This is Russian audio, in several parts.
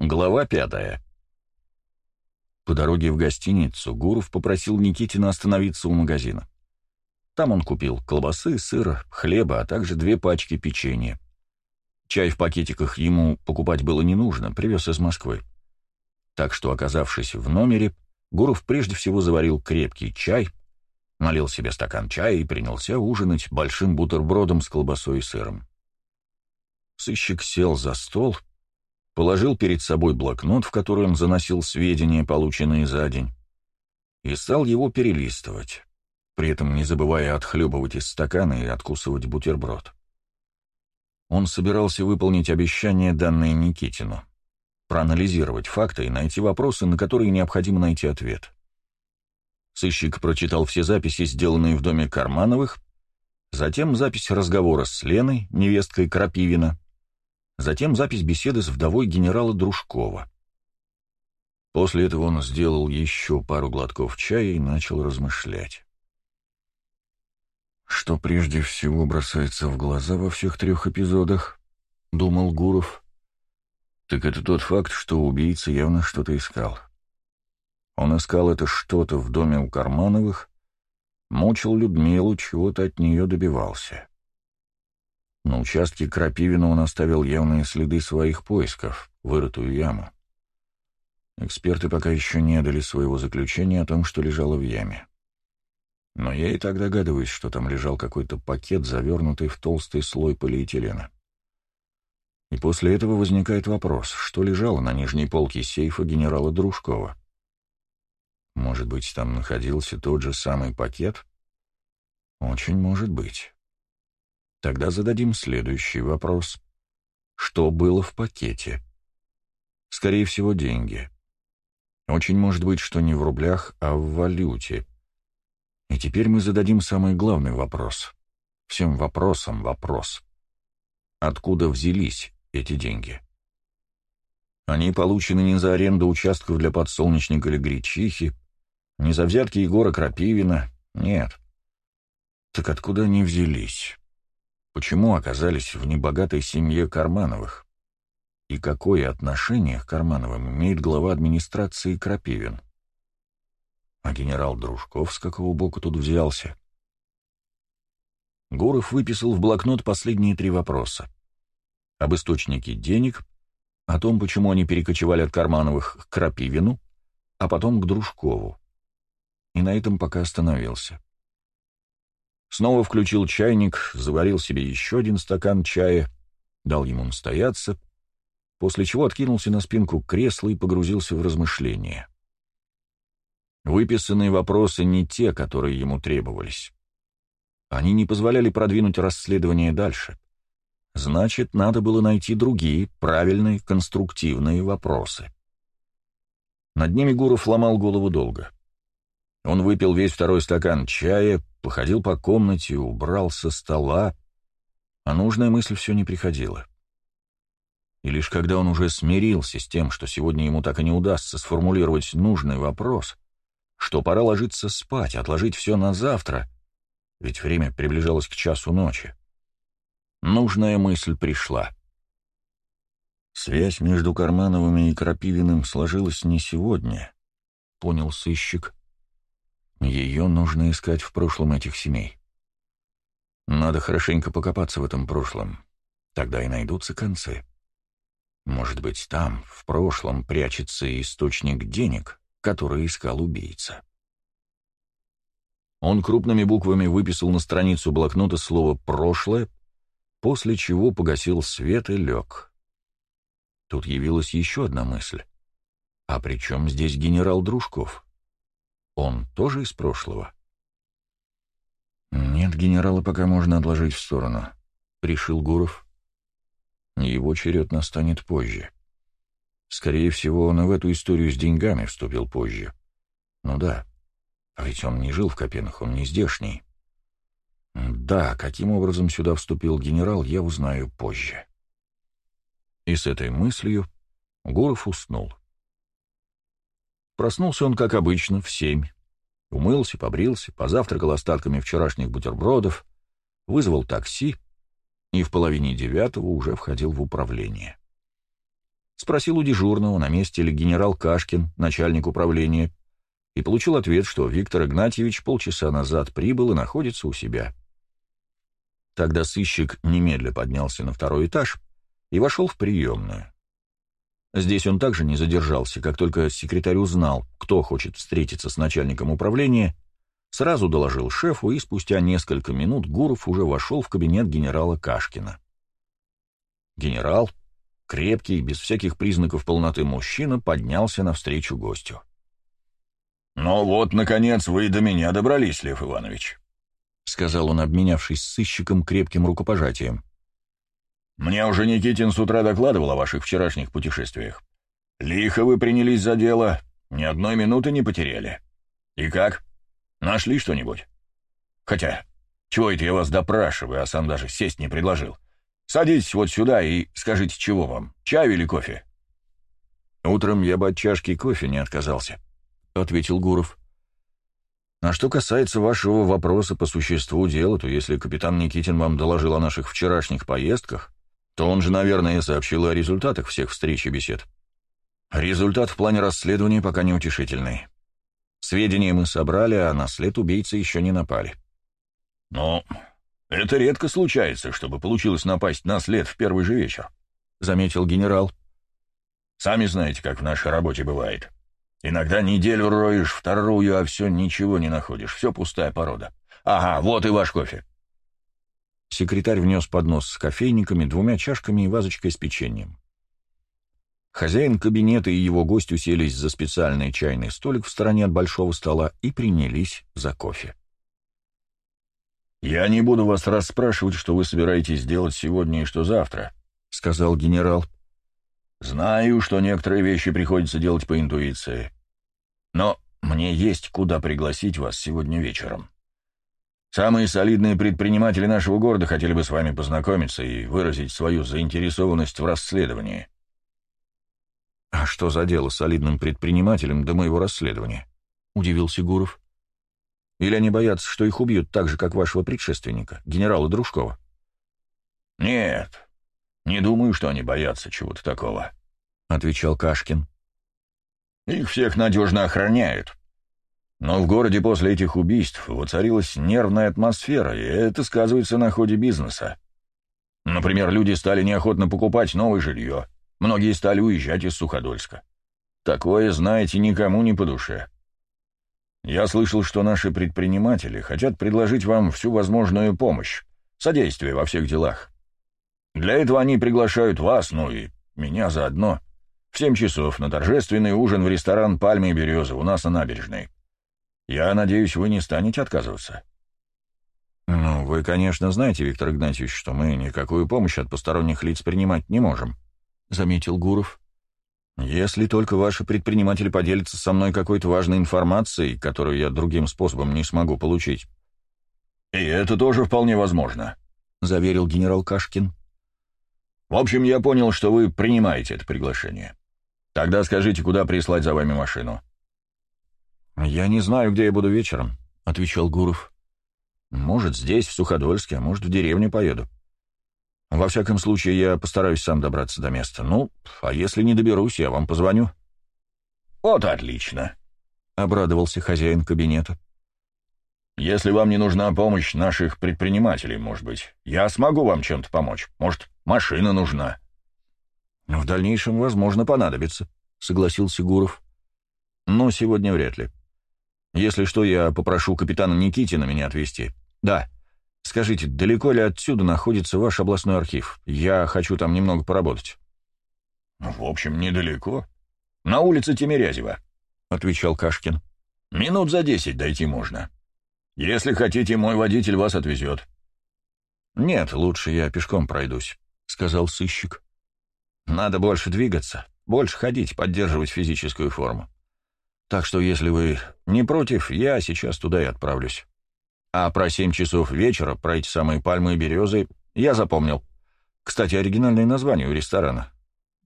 Глава пятая. По дороге в гостиницу Гуров попросил Никитина остановиться у магазина. Там он купил колбасы, сыра, хлеба, а также две пачки печенья. Чай в пакетиках ему покупать было не нужно, привез из Москвы. Так что, оказавшись в номере, Гуров прежде всего заварил крепкий чай, налил себе стакан чая и принялся ужинать большим бутербродом с колбасой и сыром. Сыщик сел за стол — положил перед собой блокнот, в который он заносил сведения, полученные за день, и стал его перелистывать, при этом не забывая отхлебывать из стакана и откусывать бутерброд. Он собирался выполнить обещание, данное Никитину, проанализировать факты и найти вопросы, на которые необходимо найти ответ. Сыщик прочитал все записи, сделанные в доме Кармановых, затем запись разговора с Леной, невесткой Крапивина, Затем запись беседы с вдовой генерала Дружкова. После этого он сделал еще пару глотков чая и начал размышлять. «Что прежде всего бросается в глаза во всех трех эпизодах?» — думал Гуров. «Так это тот факт, что убийца явно что-то искал. Он искал это что-то в доме у Кармановых, мучил Людмилу, чего-то от нее добивался. На участке Крапивина он оставил явные следы своих поисков, вырытую яму. Эксперты пока еще не дали своего заключения о том, что лежало в яме. Но я и так догадываюсь, что там лежал какой-то пакет, завернутый в толстый слой полиэтилена. И после этого возникает вопрос, что лежало на нижней полке сейфа генерала Дружкова. Может быть, там находился тот же самый пакет? Очень может быть. Тогда зададим следующий вопрос. Что было в пакете? Скорее всего, деньги. Очень может быть, что не в рублях, а в валюте. И теперь мы зададим самый главный вопрос. Всем вопросам вопрос. Откуда взялись эти деньги? Они получены не за аренду участков для подсолнечника или гречихи, не за взятки Егора Крапивина, нет. Так откуда они взялись? Почему оказались в небогатой семье Кармановых? И какое отношение к Кармановым имеет глава администрации Крапивин? А генерал Дружков с какого боку тут взялся? Гуров выписал в блокнот последние три вопроса. Об источнике денег, о том, почему они перекочевали от Кармановых к Крапивину, а потом к Дружкову. И на этом пока остановился. Снова включил чайник, заварил себе еще один стакан чая, дал ему настояться, после чего откинулся на спинку кресла и погрузился в размышления. Выписанные вопросы не те, которые ему требовались. Они не позволяли продвинуть расследование дальше. Значит, надо было найти другие, правильные, конструктивные вопросы. Над ними Гуров ломал голову долго. Он выпил весь второй стакан чая, походил по комнате, убрал со стола, а нужная мысль все не приходила. И лишь когда он уже смирился с тем, что сегодня ему так и не удастся сформулировать нужный вопрос, что пора ложиться спать, отложить все на завтра, ведь время приближалось к часу ночи, нужная мысль пришла. Связь между Кармановыми и Крапивиным сложилась не сегодня, понял сыщик, ее нужно искать в прошлом этих семей. Надо хорошенько покопаться в этом прошлом. Тогда и найдутся концы. Может быть, там, в прошлом, прячется источник денег, который искал убийца. Он крупными буквами выписал на страницу блокнота слово «прошлое», после чего погасил свет и лег. Тут явилась еще одна мысль. А при чем здесь генерал Дружков? Он тоже из прошлого? Нет, генерала пока можно отложить в сторону, — решил Гуров. Его черед настанет позже. Скорее всего, он и в эту историю с деньгами вступил позже. Ну да, а ведь он не жил в Копенах, он не здешний. Да, каким образом сюда вступил генерал, я узнаю позже. И с этой мыслью Гуров уснул. Проснулся он, как обычно, в семь. Умылся, побрился, позавтракал остатками вчерашних бутербродов, вызвал такси и в половине девятого уже входил в управление. Спросил у дежурного, на месте ли генерал Кашкин, начальник управления, и получил ответ, что Виктор Игнатьевич полчаса назад прибыл и находится у себя. Тогда сыщик немедля поднялся на второй этаж и вошел в приемную. Здесь он также не задержался, как только секретарь узнал, кто хочет встретиться с начальником управления, сразу доложил шефу, и спустя несколько минут Гуров уже вошел в кабинет генерала Кашкина. Генерал, крепкий, без всяких признаков полноты мужчина, поднялся навстречу гостю. «Ну вот, наконец, вы до меня добрались, Лев Иванович», — сказал он, обменявшись с сыщиком крепким рукопожатием. «Мне уже Никитин с утра докладывал о ваших вчерашних путешествиях. Лихо вы принялись за дело, ни одной минуты не потеряли. И как? Нашли что-нибудь? Хотя, чего это я вас допрашиваю, а сам даже сесть не предложил? Садитесь вот сюда и скажите, чего вам, чаю или кофе?» «Утром я бы от чашки кофе не отказался», — ответил Гуров. «А что касается вашего вопроса по существу дела, то если капитан Никитин вам доложил о наших вчерашних поездках, то он же, наверное, сообщил о результатах всех встреч и бесед. Результат в плане расследования пока неутешительный. Сведения мы собрали, а на след убийцы еще не напали». «Ну, это редко случается, чтобы получилось напасть на след в первый же вечер», — заметил генерал. «Сами знаете, как в нашей работе бывает». Иногда неделю роешь, вторую, а все ничего не находишь. Все пустая порода. Ага, вот и ваш кофе. Секретарь внес поднос с кофейниками, двумя чашками и вазочкой с печеньем. Хозяин кабинета и его гость уселись за специальный чайный столик в стороне от большого стола и принялись за кофе. «Я не буду вас расспрашивать, что вы собираетесь делать сегодня и что завтра», — сказал генерал. Знаю, что некоторые вещи приходится делать по интуиции. Но мне есть куда пригласить вас сегодня вечером. Самые солидные предприниматели нашего города хотели бы с вами познакомиться и выразить свою заинтересованность в расследовании. «А что за дело солидным предпринимателям до моего расследования?» — удивился Гуров. «Или они боятся, что их убьют так же, как вашего предшественника, генерала Дружкова?» «Нет, «Не думаю, что они боятся чего-то такого», — отвечал Кашкин. «Их всех надежно охраняют. Но в городе после этих убийств воцарилась нервная атмосфера, и это сказывается на ходе бизнеса. Например, люди стали неохотно покупать новое жилье, многие стали уезжать из Суходольска. Такое, знаете, никому не по душе. Я слышал, что наши предприниматели хотят предложить вам всю возможную помощь, содействие во всех делах. Для этого они приглашают вас, ну и меня заодно, в семь часов на торжественный ужин в ресторан «Пальмы и березы» у нас на набережной. Я надеюсь, вы не станете отказываться. «Ну, вы, конечно, знаете, Виктор Игнатьевич, что мы никакую помощь от посторонних лиц принимать не можем», — заметил Гуров. «Если только ваши предприниматели поделятся со мной какой-то важной информацией, которую я другим способом не смогу получить». «И это тоже вполне возможно», — заверил генерал Кашкин. В общем, я понял, что вы принимаете это приглашение. Тогда скажите, куда прислать за вами машину?» «Я не знаю, где я буду вечером», — отвечал Гуров. «Может, здесь, в Суходольске, а может, в деревню поеду. Во всяком случае, я постараюсь сам добраться до места. Ну, а если не доберусь, я вам позвоню». «Вот отлично», — обрадовался хозяин кабинета. Если вам не нужна помощь наших предпринимателей, может быть, я смогу вам чем-то помочь. Может, машина нужна?» «В дальнейшем, возможно, понадобится», — согласился Гуров. «Но сегодня вряд ли. Если что, я попрошу капитана Никитина меня отвезти. Да. Скажите, далеко ли отсюда находится ваш областной архив? Я хочу там немного поработать». «В общем, недалеко. На улице Тимирязева», — отвечал Кашкин. «Минут за десять дойти можно». Если хотите, мой водитель вас отвезет». «Нет, лучше я пешком пройдусь», — сказал сыщик. «Надо больше двигаться, больше ходить, поддерживать физическую форму. Так что, если вы не против, я сейчас туда и отправлюсь. А про семь часов вечера, про эти самые пальмы и березы, я запомнил. Кстати, оригинальное название у ресторана.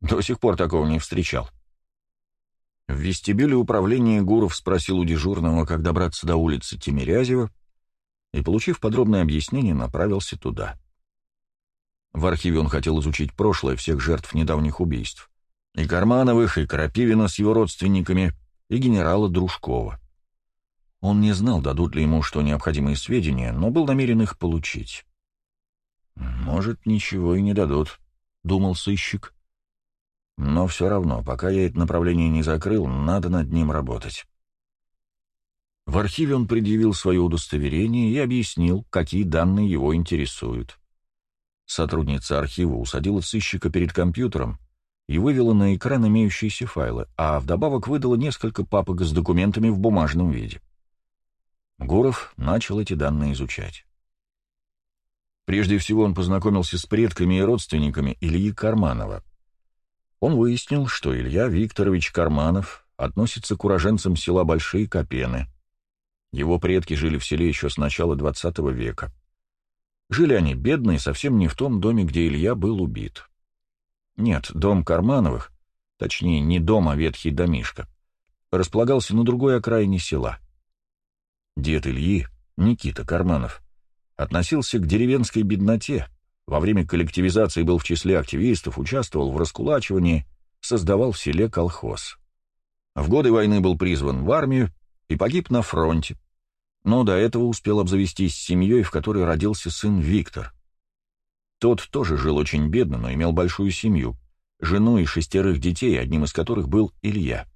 До сих пор такого не встречал». В вестибюле управления Гуров спросил у дежурного, как добраться до улицы Тимирязева, и, получив подробное объяснение, направился туда. В архиве он хотел изучить прошлое всех жертв недавних убийств. И Кармановых, и Крапивина с его родственниками, и генерала Дружкова. Он не знал, дадут ли ему что необходимые сведения, но был намерен их получить. «Может, ничего и не дадут», — думал сыщик. «Но все равно, пока я это направление не закрыл, надо над ним работать». В архиве он предъявил свое удостоверение и объяснил, какие данные его интересуют. Сотрудница архива усадила сыщика перед компьютером и вывела на экран имеющиеся файлы, а вдобавок выдала несколько папок с документами в бумажном виде. Гуров начал эти данные изучать. Прежде всего он познакомился с предками и родственниками Ильи Карманова. Он выяснил, что Илья Викторович Карманов относится к уроженцам села Большие Копены. Его предки жили в селе еще с начала XX века. Жили они бедно и совсем не в том доме, где Илья был убит. Нет, дом Кармановых, точнее, не дом, а ветхий домишко, располагался на другой окраине села. Дед Ильи, Никита Карманов, относился к деревенской бедноте, во время коллективизации был в числе активистов, участвовал в раскулачивании, создавал в селе колхоз. В годы войны был призван в армию и погиб на фронте, но до этого успел обзавестись семьей, в которой родился сын Виктор. Тот тоже жил очень бедно, но имел большую семью, жену и шестерых детей, одним из которых был Илья.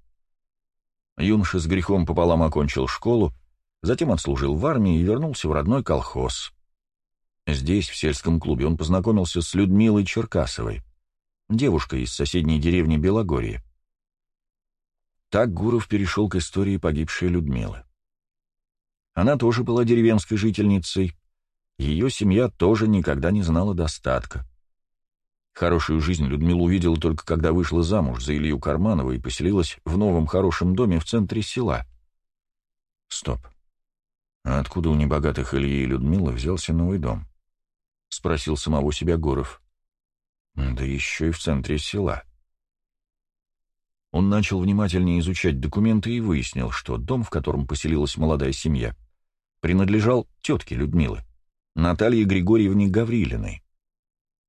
Юноша с грехом пополам окончил школу, затем отслужил в армии и вернулся в родной колхоз. Здесь, в сельском клубе, он познакомился с Людмилой Черкасовой, девушкой из соседней деревни Белогорье. Так Гуров перешел к истории погибшей Людмилы. Она тоже была деревенской жительницей. Ее семья тоже никогда не знала достатка. Хорошую жизнь Людмила увидела только когда вышла замуж за Илью Карманова и поселилась в новом хорошем доме в центре села. Стоп. А откуда у небогатых Ильи и Людмилы взялся новый дом? Спросил самого себя Горов. Да еще и в центре села. Он начал внимательнее изучать документы и выяснил, что дом, в котором поселилась молодая семья, принадлежал тетке Людмилы, Наталье Григорьевне Гаврилиной.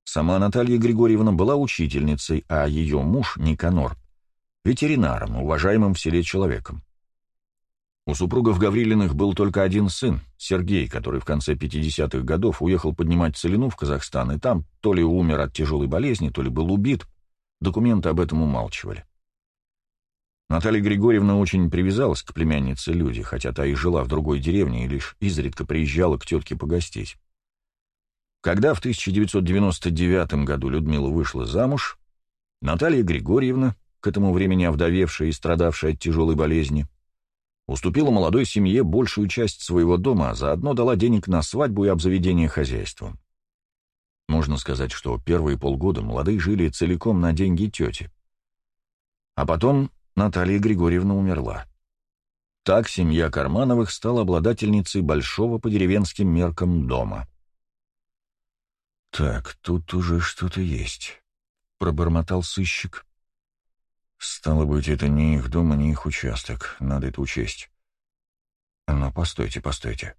Сама Наталья Григорьевна была учительницей, а ее муж, Никанор, ветеринаром, уважаемым в селе человеком. У супругов Гаврилиных был только один сын, Сергей, который в конце 50-х годов уехал поднимать целину в Казахстан, и там то ли умер от тяжелой болезни, то ли был убит, документы об этом умалчивали. Наталья Григорьевна очень привязалась к племяннице Люди, хотя та и жила в другой деревне и лишь изредка приезжала к тетке погостить. Когда в 1999 году Людмила вышла замуж, Наталья Григорьевна, к этому времени овдовевшая и страдавшая от тяжелой болезни, уступила молодой семье большую часть своего дома, а заодно дала денег на свадьбу и обзаведение хозяйством. Можно сказать, что первые полгода молодые жили целиком на деньги тети. А потом Наталья Григорьевна умерла. Так семья Кармановых стала обладательницей большого по деревенским меркам дома. «Так, тут уже что-то есть», — пробормотал сыщик. «Стало быть, это не их дом и не их участок, надо это учесть. Но постойте, постойте.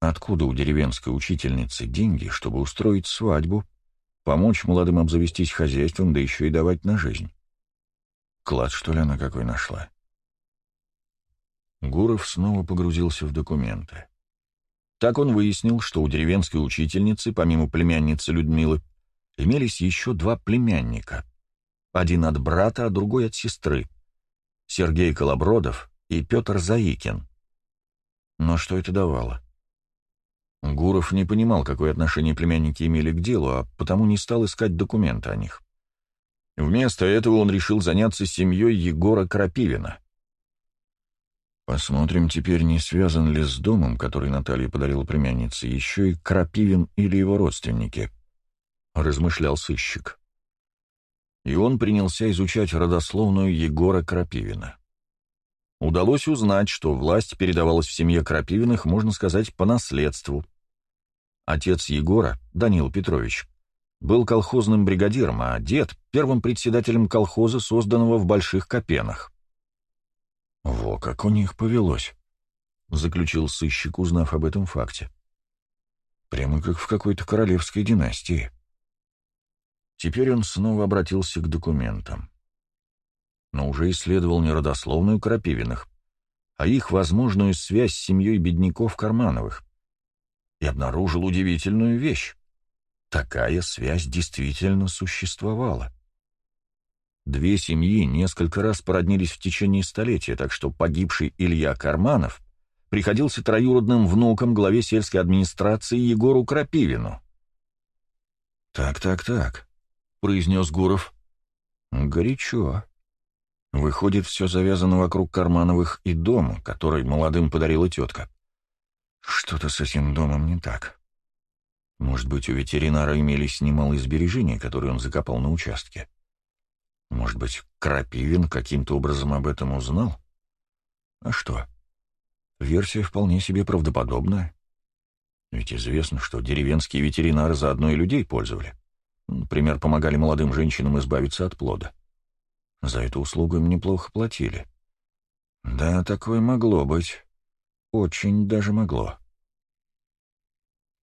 Откуда у деревенской учительницы деньги, чтобы устроить свадьбу, помочь молодым обзавестись хозяйством, да еще и давать на жизнь?» Клад, что ли, она какой нашла? Гуров снова погрузился в документы. Так он выяснил, что у деревенской учительницы, помимо племянницы Людмилы, имелись еще два племянника. Один от брата, а другой от сестры. Сергей Колобродов и Петр Заикин. Но что это давало? Гуров не понимал, какое отношение племянники имели к делу, а потому не стал искать документы о них. Вместо этого он решил заняться семьей Егора Крапивина. Посмотрим теперь, не связан ли с домом, который Наталья подарила племяннице, еще и Крапивин или его родственники, — размышлял сыщик. И он принялся изучать родословную Егора Крапивина. Удалось узнать, что власть передавалась в семье Крапивиных, можно сказать, по наследству. Отец Егора, Данил Петрович, был колхозным бригадиром, а дед — первым председателем колхоза, созданного в Больших Копенах. «Во, как у них повелось», — заключил сыщик, узнав об этом факте. «Прямо как в какой-то королевской династии». Теперь он снова обратился к документам. уже исследовал не родословную Крапивиных, а их возможную связь с семьей бедняков Кармановых. И обнаружил удивительную вещь. Такая связь действительно существовала. Две семьи несколько раз породнились в течение столетия, так что погибший Илья Карманов приходился троюродным внуком главе сельской администрации Егору Крапивину. «Так, так, так», — произнес Гуров. «Горячо. Выходит, все завязано вокруг Кармановых и дома, который молодым подарила тетка. Что-то с этим домом не так. Может быть, у ветеринара имелись немалые сбережения, которые он закопал на участке. Может быть, Крапивин каким-то образом об этом узнал? А что? Версия вполне себе правдоподобная. Ведь известно, что деревенские ветеринары заодно и людей пользовали. Например, помогали молодым женщинам избавиться от плода. За эту услугу им неплохо платили. Да, такое могло быть. Очень даже могло.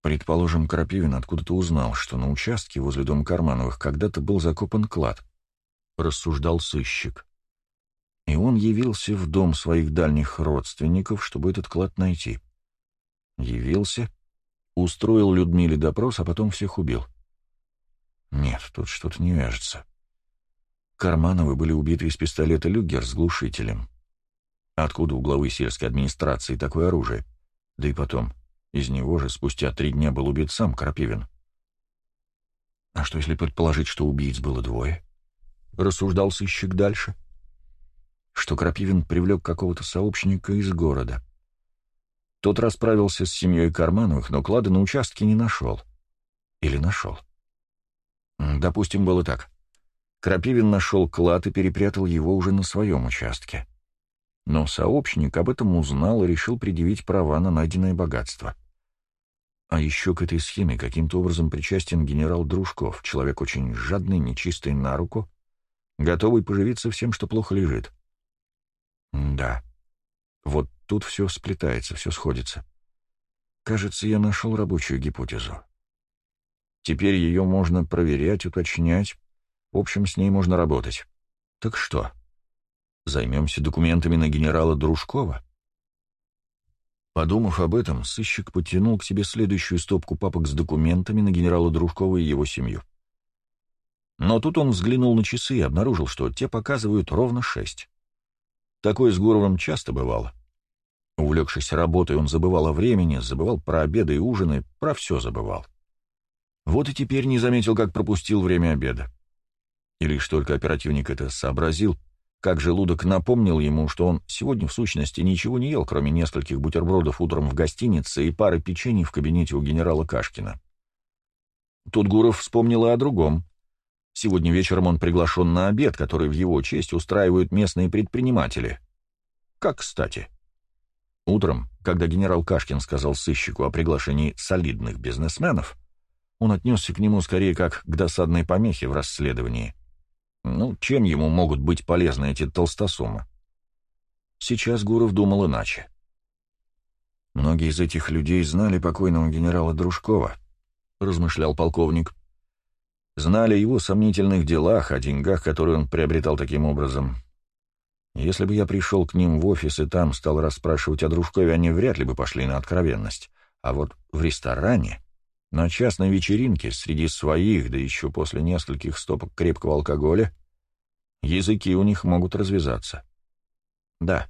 Предположим, Крапивин откуда-то узнал, что на участке возле дома Кармановых когда-то был закопан клад, рассуждал сыщик. И он явился в дом своих дальних родственников, чтобы этот клад найти. Явился, устроил Людмиле допрос, а потом всех убил. Нет, тут что-то не вяжется. Кармановы были убиты из пистолета «Люгер» с глушителем. Откуда у главы сельской администрации такое оружие? Да и потом, из него же спустя три дня был убит сам Крапивин. А что, если предположить, что убийц было двое? Рассуждал сыщик дальше. Что Крапивин привлек какого-то сообщника из города. Тот расправился с семьей Кармановых, но клада на участке не нашел. Или нашел. Допустим, было так. Крапивин нашел клад и перепрятал его уже на своем участке. Но сообщник об этом узнал и решил предъявить права на найденное богатство. А еще к этой схеме каким-то образом причастен генерал Дружков, человек очень жадный, нечистый на руку, готовый поживиться всем, что плохо лежит. да, вот тут все сплетается, все сходится. Кажется, я нашел рабочую гипотезу. Теперь ее можно проверять, уточнять. В общем, с ней можно работать. Так что, займемся документами на генерала Дружкова? Подумав об этом, сыщик подтянул к себе следующую стопку папок с документами на генерала Дружкова и его семью. Но тут он взглянул на часы и обнаружил, что те показывают ровно шесть. Такое с Гуровым часто бывало. Увлекшись работой, он забывал о времени, забывал про обеды и ужины, про все забывал. Вот и теперь не заметил, как пропустил время обеда. И лишь только оперативник это сообразил, как желудок напомнил ему, что он сегодня в сущности ничего не ел, кроме нескольких бутербродов утром в гостинице и пары печений в кабинете у генерала Кашкина. Тут Гуров вспомнил и о другом. Сегодня вечером он приглашен на обед, который в его честь устраивают местные предприниматели. Как кстати. Утром, когда генерал Кашкин сказал сыщику о приглашении солидных бизнесменов, он отнесся к нему скорее как к досадной помехе в расследовании. Ну, чем ему могут быть полезны эти толстосумы? Сейчас Гуров думал иначе. «Многие из этих людей знали покойного генерала Дружкова», — размышлял полковник. «Знали о его сомнительных делах, о деньгах, которые он приобретал таким образом. Если бы я пришел к ним в офис и там стал расспрашивать о Дружкове, они вряд ли бы пошли на откровенность. А вот в ресторане, на частной вечеринке, среди своих, да еще после нескольких стопок крепкого алкоголя, языки у них могут развязаться. Да,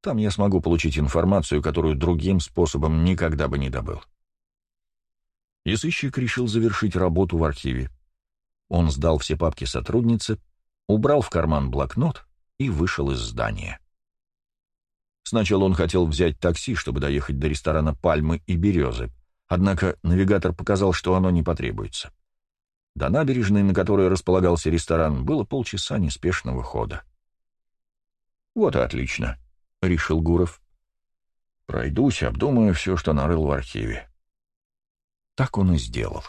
там я смогу получить информацию, которую другим способом никогда бы не добыл. И сыщик решил завершить работу в архиве. Он сдал все папки сотруднице, убрал в карман блокнот и вышел из здания. Сначала он хотел взять такси, чтобы доехать до ресторана «Пальмы и березы», однако навигатор показал, что оно не потребуется. До набережной, на которой располагался ресторан, было полчаса неспешного хода. «Вот и отлично», — решил Гуров. «Пройдусь, обдумаю все, что нарыл в архиве». Так он и сделал.